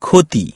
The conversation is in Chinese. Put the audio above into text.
科迪。